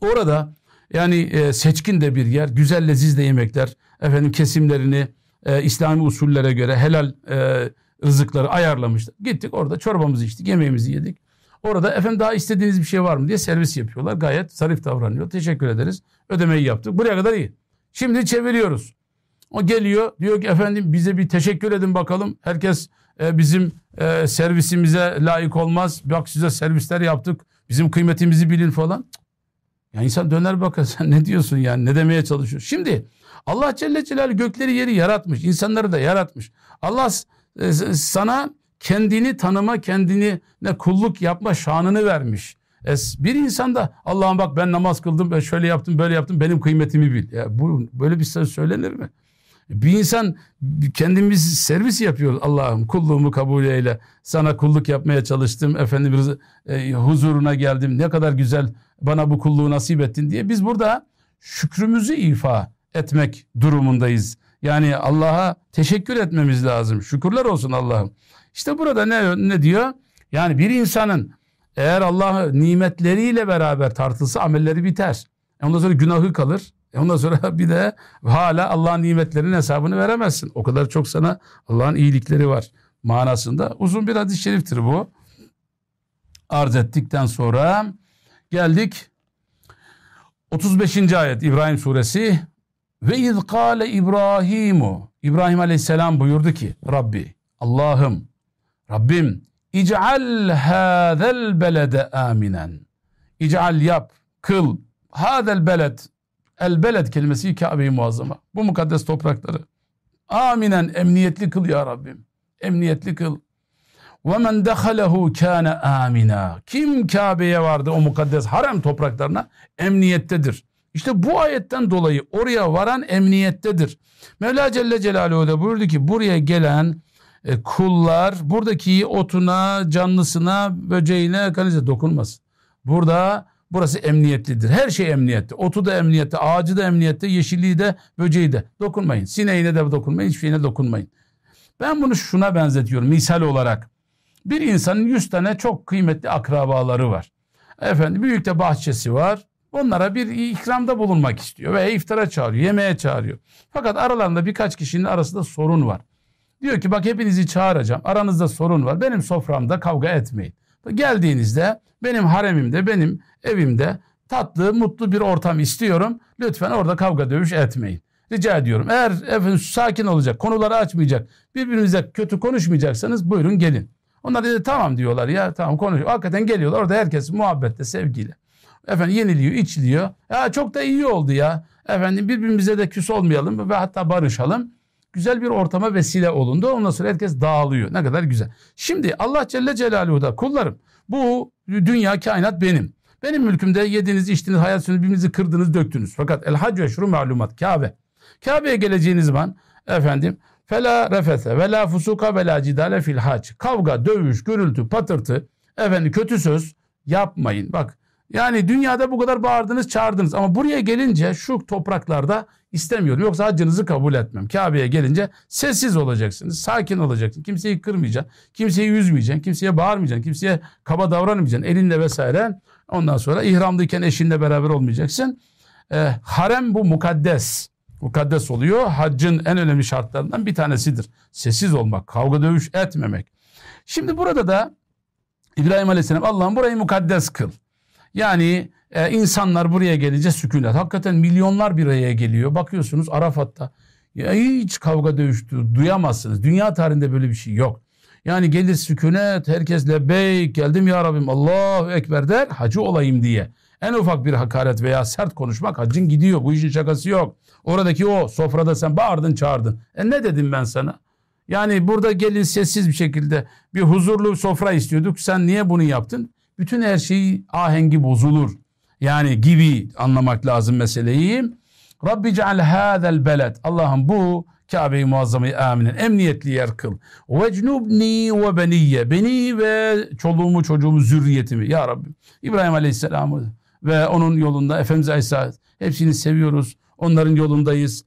Orada yani e, seçkin de bir yer. Güzel leziz de yemekler. Efendim kesimlerini e, İslami usullere göre helal e, rızıkları ayarlamışlar. Gittik orada çorbamızı içtik, yemeğimizi yedik. Orada efendim daha istediğiniz bir şey var mı diye servis yapıyorlar. Gayet zarif davranıyor. Teşekkür ederiz. Ödemeyi yaptık. Buraya kadar iyi. Şimdi çeviriyoruz. O geliyor diyor ki efendim bize bir teşekkür edin bakalım. Herkes e, bizim e, servisimize layık olmaz. Bak size servisler yaptık. Bizim kıymetimizi bilin falan. Ya insan döner bakar sen ne diyorsun yani ne demeye çalışıyorsun. Şimdi Allah Celle Celaluhu gökleri yeri yaratmış. insanları da yaratmış. Allah e, sana kendini tanıma, kendini ne kulluk yapma şanını vermiş. E, bir insan da Allah'ım bak ben namaz kıldım, ben şöyle yaptım, böyle yaptım, benim kıymetimi bil. Ya bu böyle bir söz söylenir mi? Bir insan kendimiz servis yapıyor Allah'ım kulluğumu kabul eyle. Sana kulluk yapmaya çalıştım. Efendim e, huzuruna geldim. Ne kadar güzel bana bu kulluğu nasip ettin diye. Biz burada şükrümüzü ifa etmek durumundayız. Yani Allah'a teşekkür etmemiz lazım. Şükürler olsun Allah'ım. İşte burada ne, ne diyor? Yani bir insanın eğer Allah nimetleriyle beraber tartılsa amelleri biter. Ondan sonra günahı kalır. E ondan sonra bir de hala Allah'ın nimetlerinin hesabını veremezsin. O kadar çok sana Allah'ın iyilikleri var manasında. Uzun bir hadis-i şeriftir bu. Arz ettikten sonra geldik 35. ayet İbrahim suresi ve iz kâle İbrahimu İbrahim aleyhisselam buyurdu ki Rabbi Allah'ım Rabbim İc'al hâzel belede aminen İc'al yap kıl hâzel beled El beled kelimesi Kabe-i Muazzama. Bu mukaddes toprakları. Aminen emniyetli kıl ya Rabbim. Emniyetli kıl. Men dehalehu kâne amina. Kim Kabe'ye vardı o mukaddes harem topraklarına emniyettedir. İşte bu ayetten dolayı oraya varan emniyettedir. Mevla Celle Celaluhu da buyurdu ki buraya gelen e, kullar buradaki otuna, canlısına, böceğine, kanize dokunmasın. Burada Burası emniyetlidir. Her şey emniyette. Otu da emniyette, ağacı da emniyette, yeşilliği de, böceği de. Dokunmayın. Sineğine de dokunmayın, hiçbir şeyine dokunmayın. Ben bunu şuna benzetiyorum misal olarak. Bir insanın yüz tane çok kıymetli akrabaları var. Efendim büyük de bahçesi var. Onlara bir ikramda bulunmak istiyor veya iftara çağırıyor, yemeğe çağırıyor. Fakat aralarında birkaç kişinin arasında sorun var. Diyor ki bak hepinizi çağıracağım. Aranızda sorun var. Benim soframda kavga etmeyin. Geldiğinizde benim haremimde, benim evimde tatlı, mutlu bir ortam istiyorum. Lütfen orada kavga dövüş etmeyin. Rica ediyorum. Eğer efendim sakin olacak, konuları açmayacak, birbirinize kötü konuşmayacaksanız buyurun gelin. Onlar dedi tamam diyorlar ya tamam konuşuyor. Hakikaten geliyorlar orada herkes muhabbetle, sevgiyle. Efendim yeniliyor, içiliyor. Ya çok da iyi oldu ya. Efendim birbirimize de küs olmayalım ve hatta barışalım. Güzel bir ortama vesile olundu. Ondan sonra herkes dağılıyor. Ne kadar güzel. Şimdi Allah Celle Celaluhu da kullarım bu dünya kainat benim. Benim mülkümde yediniz, içtiniz, hayat sürünüz, birbirinizi kırdınız, döktünüz. Fakat el hac ve şuru malumat Kabe. Kabe'ye geleceğiniz zaman efendim fela refese ve la fusuka ve la cidale fil hac. Kavga, dövüş, gürültü, patırtı, efendim kötü söz yapmayın. Bak yani dünyada bu kadar bağırdınız, çağırdınız ama buraya gelince şu topraklarda istemiyorum. Yoksa haccınızı kabul etmem. Kabe'ye gelince sessiz olacaksınız, sakin olacaksınız. Kimseyi kırmayacaksın, kimseyi üzmeyeceksin, kimseye bağırmayacaksın, kimseye kaba davranmayacaksın. Elinle vesaire Ondan sonra ihramdayken eşinle beraber olmayacaksın. E, harem bu mukaddes. Mukaddes oluyor. Haccın en önemli şartlarından bir tanesidir. Sessiz olmak, kavga dövüş etmemek. Şimdi burada da İbrahim Aleyhisselam Allah'ım burayı mukaddes kıl. Yani e, insanlar buraya gelince sükunet. Hakikaten milyonlar bir araya geliyor. Bakıyorsunuz Arafat'ta ya hiç kavga dövüştü duyamazsınız. Dünya tarihinde böyle bir şey yok. Yani gelir sükunet, herkes lebbeyk, geldim ya Rabbim Allahu Ekber der, hacı olayım diye. En ufak bir hakaret veya sert konuşmak hacın gidiyor. Bu işin şakası yok. Oradaki o sofrada sen bağırdın çağırdın. E ne dedim ben sana? Yani burada gelin sessiz bir şekilde bir huzurlu sofra istiyorduk. Sen niye bunu yaptın? Bütün her şey ahengi bozulur. Yani gibi anlamak lazım meseleyi. Rabbi ceal hâzel beled. Allah'ım bu Kabe-i Muazzama'yı aminin emniyetli yer kıl. Vecnubni ve beniyye. Beni ve çoluğumu, çocuğumu, zürriyetimi. Ya Rabbi. İbrahim Aleyhisselam'ı ve onun yolunda Efendimiz Aleyhisselam hepsini seviyoruz. Onların yolundayız.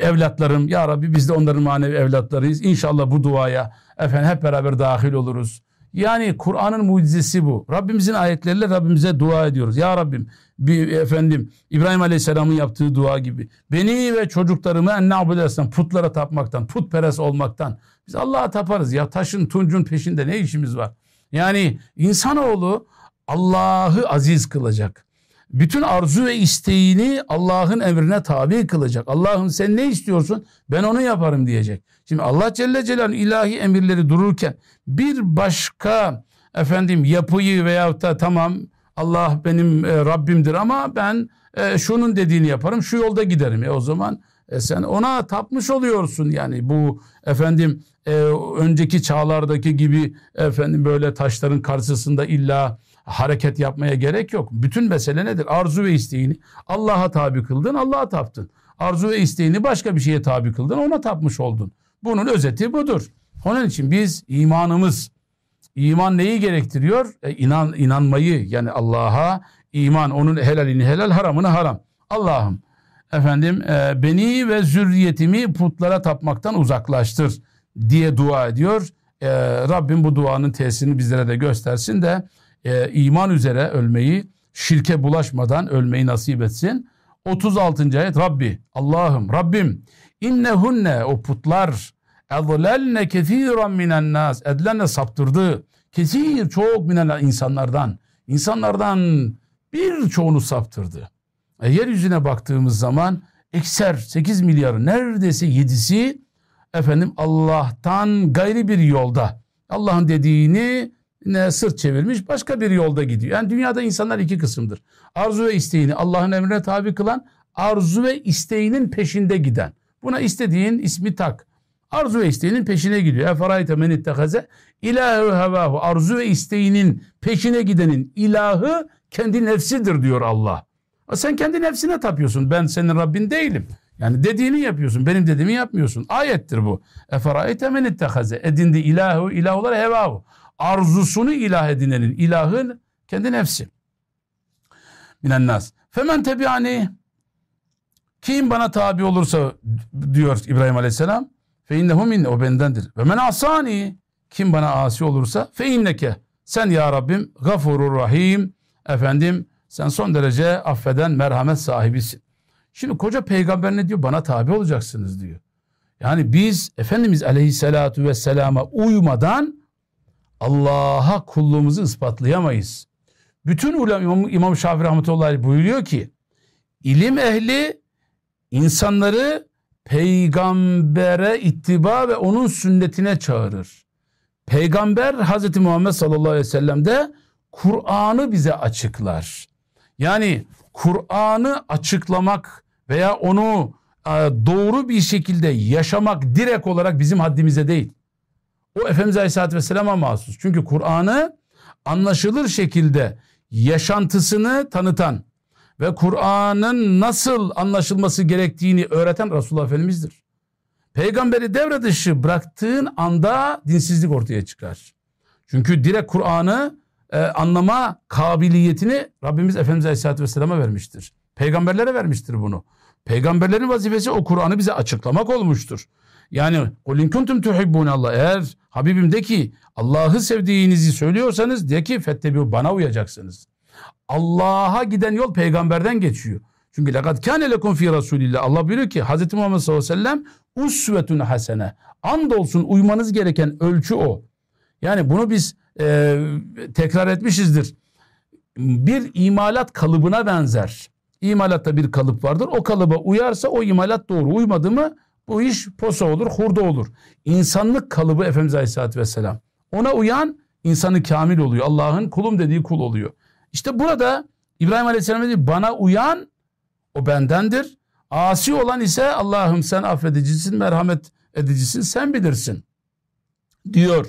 Evlatlarım ya Rabbi biz de onların manevi evlatlarıyız. İnşallah bu duaya efendim hep beraber dahil oluruz. Yani Kur'an'ın mucizesi bu. Rabbimizin ayetleriyle Rabbimize dua ediyoruz. Ya Rabbim bir efendim İbrahim Aleyhisselam'ın yaptığı dua gibi beni ve çocuklarımı en na'budesten putlara tapmaktan, putperest olmaktan biz Allah'a taparız ya taşın tuncun peşinde ne işimiz var? Yani insanoğlu Allah'ı aziz kılacak. Bütün arzu ve isteğini Allah'ın emrine tabi kılacak. Allah'ım sen ne istiyorsun? Ben onu yaparım diyecek. Şimdi Allah Celle Celaluhu ilahi emirleri dururken bir başka efendim yapıyı veyahut da tamam Allah benim e, Rabbimdir ama ben e, şunun dediğini yaparım şu yolda giderim. E o zaman e, sen ona tapmış oluyorsun yani bu efendim e, önceki çağlardaki gibi efendim böyle taşların karşısında illa hareket yapmaya gerek yok. Bütün mesele nedir? Arzu ve isteğini Allah'a tabi kıldın, Allah'a taptın. Arzu ve isteğini başka bir şeye tabi kıldın, ona tapmış oldun. Bunun özeti budur. Onun için biz imanımız, iman neyi gerektiriyor? E, inan, inanmayı yani Allah'a iman, onun helalini helal, haramını haram. Allah'ım efendim e, beni ve zürriyetimi putlara tapmaktan uzaklaştır diye dua ediyor. E, Rabbim bu duanın tesirini bizlere de göstersin de e, iman üzere ölmeyi, şirke bulaşmadan ölmeyi nasip etsin. 36. ayet Rabbi, Allah'ım, Rabbim innehunne o putlar edlelne kethiren minen nas edlenne saptırdı. Kesir çok minen insanlardan. insanlardan birçoğunu saptırdı. E, yeryüzüne baktığımız zaman ekser 8 milyar neredeyse 7'si efendim Allah'tan gayri bir yolda. Allah'ın dediğini sırt çevirmiş başka bir yolda gidiyor. Yani dünyada insanlar iki kısımdır. Arzu ve isteğini Allah'ın emrine tabi kılan, arzu ve isteğinin peşinde giden. Buna istediğin ismi tak. Arzu ve isteğinin peşine gidiyor. Eferayte men ittehaze ilahı hevahu. Arzu ve isteğinin peşine gidenin ilahı kendi nefsidir diyor Allah. Sen kendi nefsine tapıyorsun. Ben senin Rabbin değilim. Yani dediğini yapıyorsun. Benim dediğimi yapmıyorsun. Ayettir bu. Eferayte men ittehaze. Edindi ilahı ilahlar hevahu arzusunu ilah edinenin ilahın kendi nefsi. Minen nas. Femen tebiani kim bana tabi olursa diyor İbrahim Aleyhisselam fe innehu minne o bendendir. Ve men asani kim bana asi olursa fe inneke sen ya Rabbim gafurur rahim efendim sen son derece affeden merhamet sahibisin. Şimdi koca peygamber ne diyor? Bana tabi olacaksınız diyor. Yani biz Efendimiz Aleyhisselatu Vesselam'a uymadan Allah'a kulluğumuzu ispatlayamayız. Bütün ulema İmam, İmam Şafii rahmetullahi buyuruyor ki ilim ehli insanları peygambere ittiba ve onun sünnetine çağırır. Peygamber Hazreti Muhammed sallallahu aleyhi ve sellem de Kur'an'ı bize açıklar. Yani Kur'an'ı açıklamak veya onu e, doğru bir şekilde yaşamak direkt olarak bizim haddimize değil. O Efendimiz Aleyhisselatü Vesselam'a mahsus. Çünkü Kur'an'ı anlaşılır şekilde yaşantısını tanıtan ve Kur'an'ın nasıl anlaşılması gerektiğini öğreten Resulullah Efendimiz'dir. Peygamberi devre dışı bıraktığın anda dinsizlik ortaya çıkar. Çünkü direkt Kur'an'ı e, anlama kabiliyetini Rabbimiz Efendimiz Aleyhisselatü Vesselam'a vermiştir. Peygamberlere vermiştir bunu. Peygamberlerin vazifesi o Kur'an'ı bize açıklamak olmuştur. Yani kulin kuntum Allah eğer Habibim de ki Allah'ı sevdiğinizi söylüyorsanız de ki fettebi bana uyacaksınız. Allah'a giden yol peygamberden geçiyor. Çünkü lekad kâne lekum fî Rasulillah. Allah buyuruyor ki Hz. Muhammed sallallahu aleyhi ve sellem usvetun hasene. Andolsun uymanız gereken ölçü o. Yani bunu biz e, tekrar etmişizdir. Bir imalat kalıbına benzer. İmalatta bir kalıp vardır. O kalıba uyarsa o imalat doğru. Uymadı mı bu iş posa olur, hurda olur. İnsanlık kalıbı Efendimiz Aleyhisselatü Vesselam. Ona uyan insanı kamil oluyor. Allah'ın kulum dediği kul oluyor. İşte burada İbrahim Aleyhisselam dedi bana uyan o bendendir. Asi olan ise Allah'ım sen affedicisin, merhamet edicisin sen bilirsin diyor.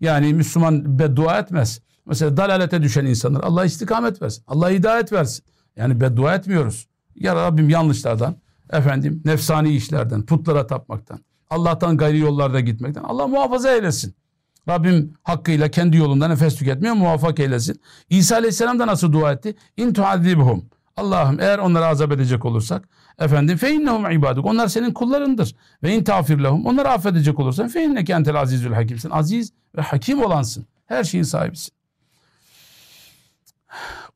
Yani Müslüman beddua etmez. Mesela dalalete düşen insanlar Allah istikamet versin. Allah hidayet versin. Yani beddua etmiyoruz. Ya Rabbim yanlışlardan, efendim nefsani işlerden, putlara tapmaktan, Allah'tan gayri yollarda gitmekten Allah muhafaza eylesin. Rabbim hakkıyla kendi yolunda nefes tüketmeye muvaffak eylesin. İsa Aleyhisselam da nasıl dua etti? İn tuazibhum. Allah'ım eğer onları azap edecek olursak efendim fe innehum ibaduk. Onlar senin kullarındır. Ve in tağfir lehum. Onları affedecek olursan fe inneke entel azizül hakimsin. Aziz ve hakim olansın. Her şeyin sahibisin.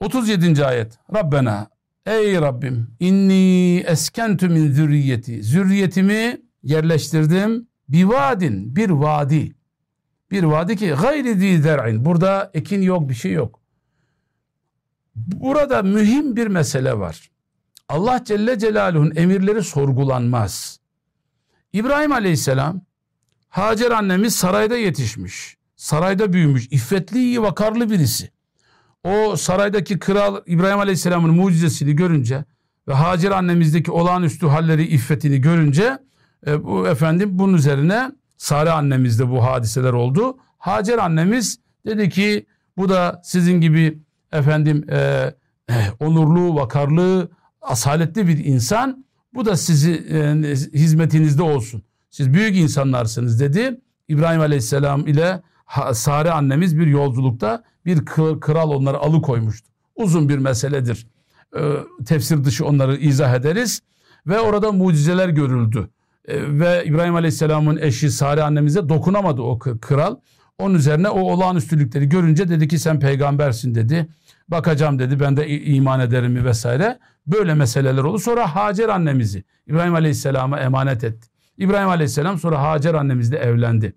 37. ayet. Rabbena ey Rabbim inni eskentu min zürriyeti. Zürriyetimi yerleştirdim. Bir vadin, bir vadi. Bir vadi ki gayri zi zer'in. Burada ekin yok, bir şey yok. Burada mühim bir mesele var. Allah Celle Celaluhu'nun emirleri sorgulanmaz. İbrahim Aleyhisselam Hacer annemiz sarayda yetişmiş. Sarayda büyümüş. İffetli, vakarlı birisi. O saraydaki kral İbrahim Aleyhisselam'ın mucizesini görünce ve Hacer annemizdeki olağanüstü halleri, iffetini görünce e, bu efendim bunun üzerine Sare annemizde bu hadiseler oldu. Hacer annemiz dedi ki bu da sizin gibi efendim e, e, onurlu, vakarlı, asaletli bir insan. Bu da sizi e, hizmetinizde olsun. Siz büyük insanlarsınız dedi. İbrahim Aleyhisselam ile Sare annemiz bir yolculukta bir kral onları alıkoymuştu. Uzun bir meseledir. E, tefsir dışı onları izah ederiz. Ve orada mucizeler görüldü. E, ve İbrahim Aleyhisselam'ın eşi Sare annemize dokunamadı o kral. Onun üzerine o olağanüstülükleri görünce dedi ki sen peygambersin dedi. Bakacağım dedi ben de iman ederim mi vesaire. Böyle meseleler oldu. Sonra Hacer annemizi İbrahim Aleyhisselam'a emanet etti. İbrahim Aleyhisselam sonra Hacer annemizle evlendi.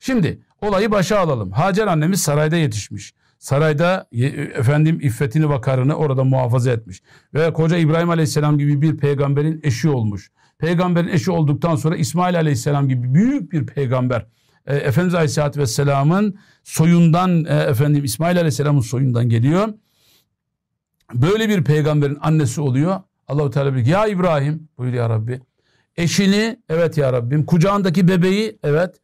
Şimdi olayı başa alalım. Hacer annemiz sarayda yetişmiş. Sarayda efendim iffetini vakarını orada muhafaza etmiş. Ve koca İbrahim Aleyhisselam gibi bir peygamberin eşi olmuş. Peygamberin eşi olduktan sonra İsmail Aleyhisselam gibi büyük bir peygamber e, Efendimiz Aleyhisselatü Vesselam'ın soyundan e, efendim İsmail Aleyhisselam'ın soyundan geliyor. Böyle bir peygamberin annesi oluyor. Allahu Teala diyor ya İbrahim buyur ya Rabbi. Eşini evet ya Rabbim kucağındaki bebeği evet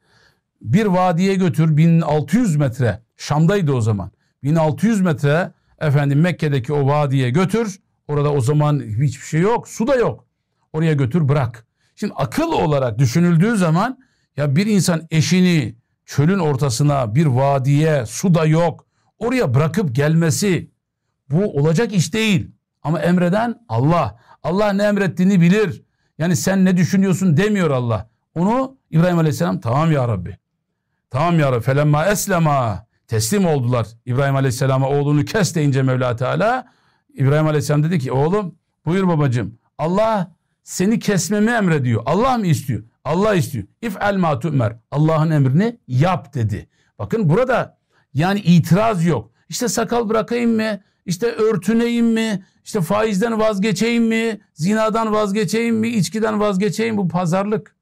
bir vadiye götür 1600 metre Şam'daydı o zaman. 1600 metre efendim Mekke'deki o vadiye götür. Orada o zaman hiçbir şey yok. Su da yok. Oraya götür bırak. Şimdi akıl olarak düşünüldüğü zaman ya bir insan eşini çölün ortasına bir vadiye su da yok oraya bırakıp gelmesi bu olacak iş değil. Ama emreden Allah. Allah ne emrettiğini bilir. Yani sen ne düşünüyorsun demiyor Allah. Onu İbrahim Aleyhisselam tamam ya Rabbi. Tamam ya Rabbi. Felemma eslema. Teslim oldular. İbrahim Aleyhisselam'a oğlunu kes deyince Mevla Teala İbrahim Aleyhisselam dedi ki oğlum buyur babacığım Allah seni kesmemi emrediyor. Allah mı istiyor? Allah istiyor. İf'al ma tu'mer. Allah'ın emrini yap dedi. Bakın burada yani itiraz yok. İşte sakal bırakayım mı? İşte örtüneyim mi? İşte faizden vazgeçeyim mi? Zinadan vazgeçeyim mi? İçkiden vazgeçeyim Bu pazarlık.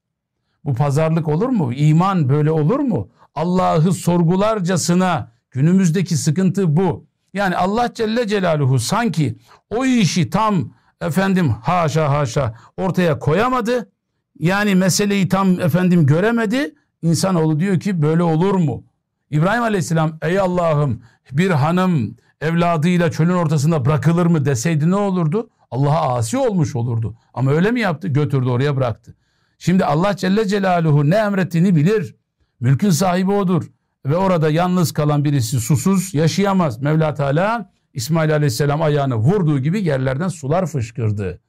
Bu pazarlık olur mu? İman böyle olur mu? Allah'ı sorgularcasına günümüzdeki sıkıntı bu. Yani Allah Celle Celaluhu sanki o işi tam efendim haşa haşa ortaya koyamadı. Yani meseleyi tam efendim göremedi. İnsanoğlu diyor ki böyle olur mu? İbrahim Aleyhisselam ey Allah'ım bir hanım evladıyla çölün ortasında bırakılır mı deseydi ne olurdu? Allah'a asi olmuş olurdu. Ama öyle mi yaptı? Götürdü oraya bıraktı. Şimdi Allah Celle Celaluhu ne emrettiğini bilir. Mülkün sahibi odur. Ve orada yalnız kalan birisi susuz yaşayamaz. Mevla Teala İsmail Aleyhisselam ayağını vurduğu gibi yerlerden sular fışkırdı.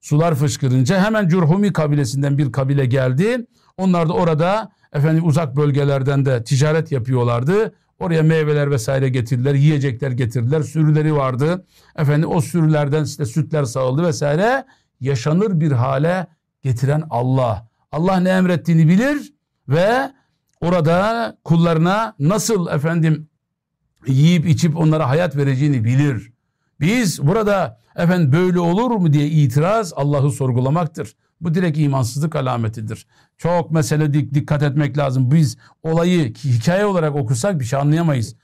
Sular fışkırınca hemen Curhumi kabilesinden bir kabile geldi. Onlar da orada efendim uzak bölgelerden de ticaret yapıyorlardı. Oraya meyveler vesaire getirdiler, yiyecekler getirdiler, sürüleri vardı. Efendim o sürülerden işte sütler sağıldı vesaire. Yaşanır bir hale getiren Allah. Allah ne emrettiğini bilir ve orada kullarına nasıl efendim yiyip içip onlara hayat vereceğini bilir. Biz burada efendim böyle olur mu diye itiraz Allah'ı sorgulamaktır. Bu direkt imansızlık alametidir. Çok mesele dik, dikkat etmek lazım. Biz olayı hikaye olarak okusak bir şey anlayamayız.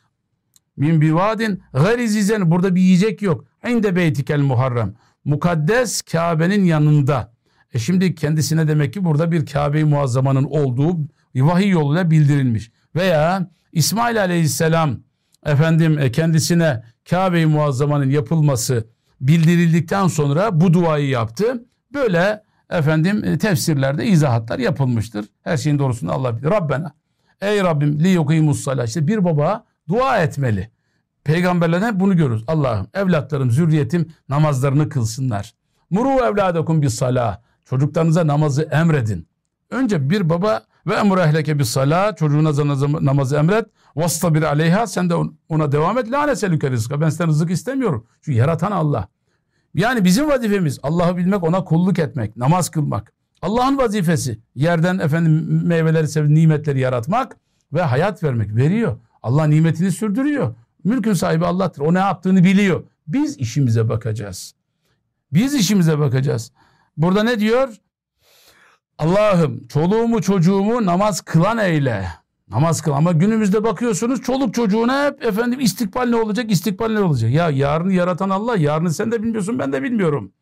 Min bivadin garizizen burada bir yiyecek yok. İnde beytikel muharrem. Mukaddes Kabe'nin yanında. E şimdi kendisine demek ki burada bir Kabe-i Muazzama'nın olduğu vahiy yoluyla bildirilmiş. Veya İsmail Aleyhisselam efendim e, kendisine Kabe-i Muazzama'nın yapılması bildirildikten sonra bu duayı yaptı. Böyle efendim e, tefsirlerde izahatlar yapılmıştır. Her şeyin doğrusunu Allah bilir. Rabbena. Ey Rabbim li yukimus salah. İşte bir baba dua etmeli. Peygamberlerden bunu görürüz. Allah'ım evlatlarım, zürriyetim namazlarını kılsınlar. Muru evladakum bis salah. Çocuklarınıza namazı emredin. Önce bir baba ve emru ehleke bis salah. Çocuğuna namazı emret. Vastabir aleyha. Sen de ona devam et. La neselüke rizka. Ben senden rızık istemiyorum. Çünkü yaratan Allah. Yani bizim vazifemiz Allah'ı bilmek, ona kulluk etmek, namaz kılmak. Allah'ın vazifesi yerden efendim meyveleri, nimetleri yaratmak ve hayat vermek. Veriyor. Allah nimetini sürdürüyor. Mülkün sahibi Allah'tır. O ne yaptığını biliyor. Biz işimize bakacağız. Biz işimize bakacağız. Burada ne diyor? Allah'ım çoluğumu çocuğumu namaz kılan eyle. Namaz kıl ama günümüzde bakıyorsunuz çoluk çocuğuna hep efendim istikbal ne olacak istikbal ne olacak. Ya yarını yaratan Allah yarını sen de bilmiyorsun ben de bilmiyorum.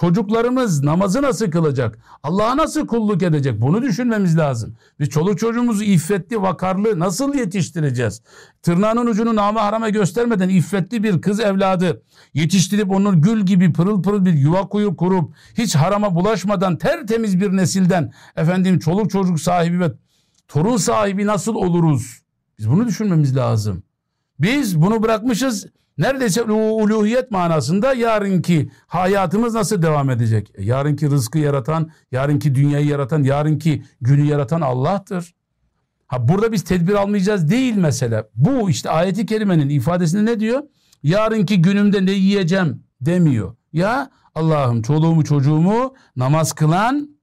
Çocuklarımız namazı nasıl kılacak? Allah'a nasıl kulluk edecek? Bunu düşünmemiz lazım. Biz çoluk çocuğumuzu iffetli, vakarlı nasıl yetiştireceğiz? Tırnağının ucunu nama harama göstermeden iffetli bir kız evladı yetiştirip onun gül gibi pırıl pırıl bir yuva kuyup kurup hiç harama bulaşmadan tertemiz bir nesilden efendim çoluk çocuk sahibi ve torun sahibi nasıl oluruz? Biz bunu düşünmemiz lazım. Biz bunu bırakmışız neredeyse uluhiyet manasında yarınki hayatımız nasıl devam edecek? E, yarınki rızkı yaratan, yarınki dünyayı yaratan, yarınki günü yaratan Allah'tır. Ha burada biz tedbir almayacağız değil mesele. Bu işte ayeti kerimenin ifadesinde ne diyor? Yarınki günümde ne yiyeceğim demiyor. Ya Allah'ım çoluğumu çocuğumu namaz kılan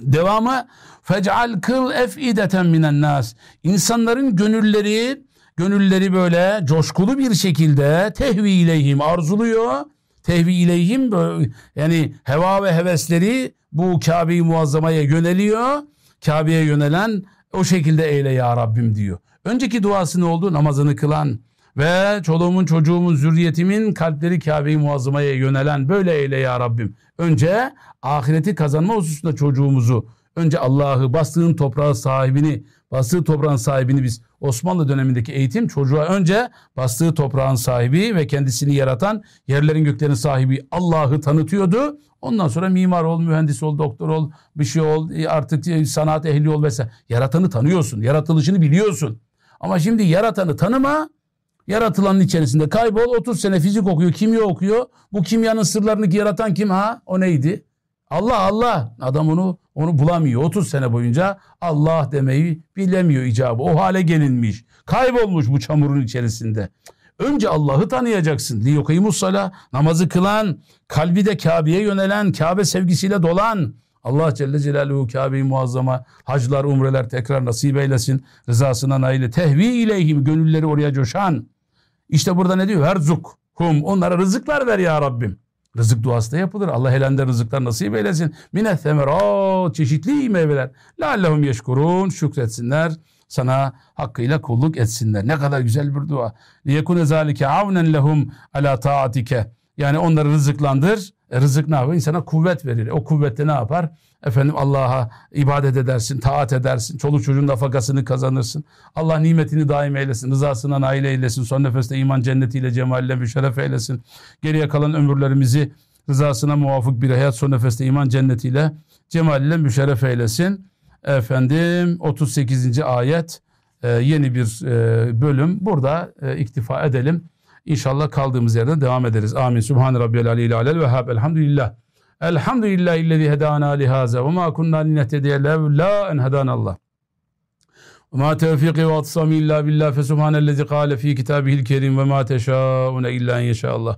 devamı fec'al kıl efideten minen nas. İnsanların gönülleri gönülleri böyle coşkulu bir şekilde tehvi ileyhim arzuluyor. Tehvi ileyhim yani heva ve hevesleri bu Kabe-i Muazzama'ya yöneliyor. Kabe'ye yönelen o şekilde eyle ya Rabbim diyor. Önceki duası ne oldu? Namazını kılan ve çoluğumun çocuğumun zürriyetimin kalpleri Kabe-i Muazzama'ya yönelen böyle eyle ya Rabbim. Önce ahireti kazanma hususunda çocuğumuzu önce Allah'ı bastığın toprağı sahibini bastığı toprağın sahibini biz Osmanlı dönemindeki eğitim çocuğa önce bastığı toprağın sahibi ve kendisini yaratan yerlerin göklerin sahibi Allah'ı tanıtıyordu. Ondan sonra mimar ol, mühendis ol, doktor ol, bir şey ol, e, artık e, sanat ehli ol vesaire. Yaratanı tanıyorsun, yaratılışını biliyorsun. Ama şimdi yaratanı tanıma, yaratılanın içerisinde kaybol, 30 sene fizik okuyor, kimya okuyor. Bu kimyanın sırlarını yaratan kim ha? O neydi? Allah Allah. Adam onu onu bulamıyor. 30 sene boyunca Allah demeyi bilemiyor icabı. O hale gelinmiş. Kaybolmuş bu çamurun içerisinde. Önce Allah'ı tanıyacaksın. Liyukimus sala namazı kılan, kalbi de Kabe'ye yönelen, Kabe sevgisiyle dolan. Allah Celle Celaluhu Kabe'yi muazzama haclar, umreler tekrar nasip eylesin. Rızasına nail tehvi ileyhim gönülleri oraya coşan. İşte burada ne diyor? Herzuk hum onlara rızıklar ver ya Rabbim. Rızık duası da yapılır. Allah helende rızıklar nasip eylesin. Mine semerat çeşitli meyveler. Leallehum yeşkurun şükretsinler. Sana hakkıyla kulluk etsinler. Ne kadar güzel bir dua. Liyekune zalike avnen lehum ala taatike. Yani onları rızıklandır. Rızık ne yapar? İnsana kuvvet verir. O kuvvetle ne yapar? Efendim Allah'a ibadet edersin, taat edersin. Çoluk çocuğun nafakasını kazanırsın. Allah nimetini daim eylesin, rızasına nail eylesin. Son nefeste iman cennetiyle, cemalle müşerref eylesin. Geriye kalan ömürlerimizi rızasına muvafık bir hayat son nefeste iman cennetiyle, cemaliyle müşerref eylesin. Efendim 38. ayet e, yeni bir e, bölüm. Burada e, iktifa edelim. İnşallah kaldığımız yerden devam ederiz. Amin. Subhan rabbiyal aleyhi alel vehhab. Elhamdülillah. Elhamdülillah illezi hedana lihaza ve ma kunna linehtediye levla en hedanallah. Ve ma tevfiki ve atsami illa billah fe subhanellezi kâle fi kitabihil kerim ve ma teşâune illa en yeşâallah.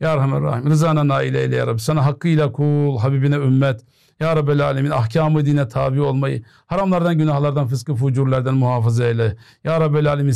Ya Rahman Rahim. Rızana nail eyle ya Rabbi. Sana hakkıyla kul, Habibine ümmet. Ya Rabbel Alemin ahkamı dine olmayı, haramlardan, günahlardan, fıskı, fucurlardan muhafaza eyle. Ya Rabbel Alemin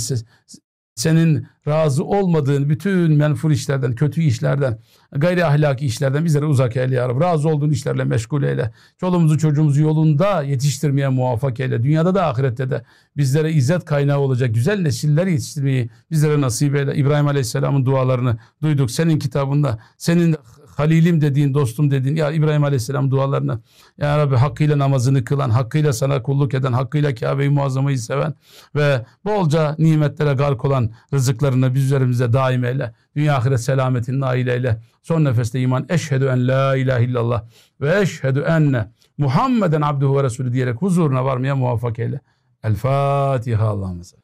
senin razı olmadığın bütün menfur işlerden, kötü işlerden, gayri ahlaki işlerden bizleri uzak eyle ya Rabbi. Razı olduğun işlerle meşgul eyle. Çoluğumuzu çocuğumuzu yolunda yetiştirmeye muvaffak eyle. Dünyada da ahirette de bizlere izzet kaynağı olacak güzel nesiller yetiştirmeyi bizlere nasip eyle. İbrahim Aleyhisselam'ın dualarını duyduk. Senin kitabında, senin Halilim dediğin, dostum dediğin ya İbrahim Aleyhisselam dualarını Ya Rabbi hakkıyla namazını kılan, hakkıyla sana kulluk eden, hakkıyla Kabe-i Muazzama'yı seven ve bolca nimetlere gark olan rızıklarını biz üzerimize daim eyle. Dünya ahiret selametin nail eyle. Son nefeste iman. Eşhedü en la ilahe illallah ve eşhedü enne Muhammeden abduhu ve resulü diyerek huzuruna varmaya muvaffak eyle. El Fatiha Allah'ım.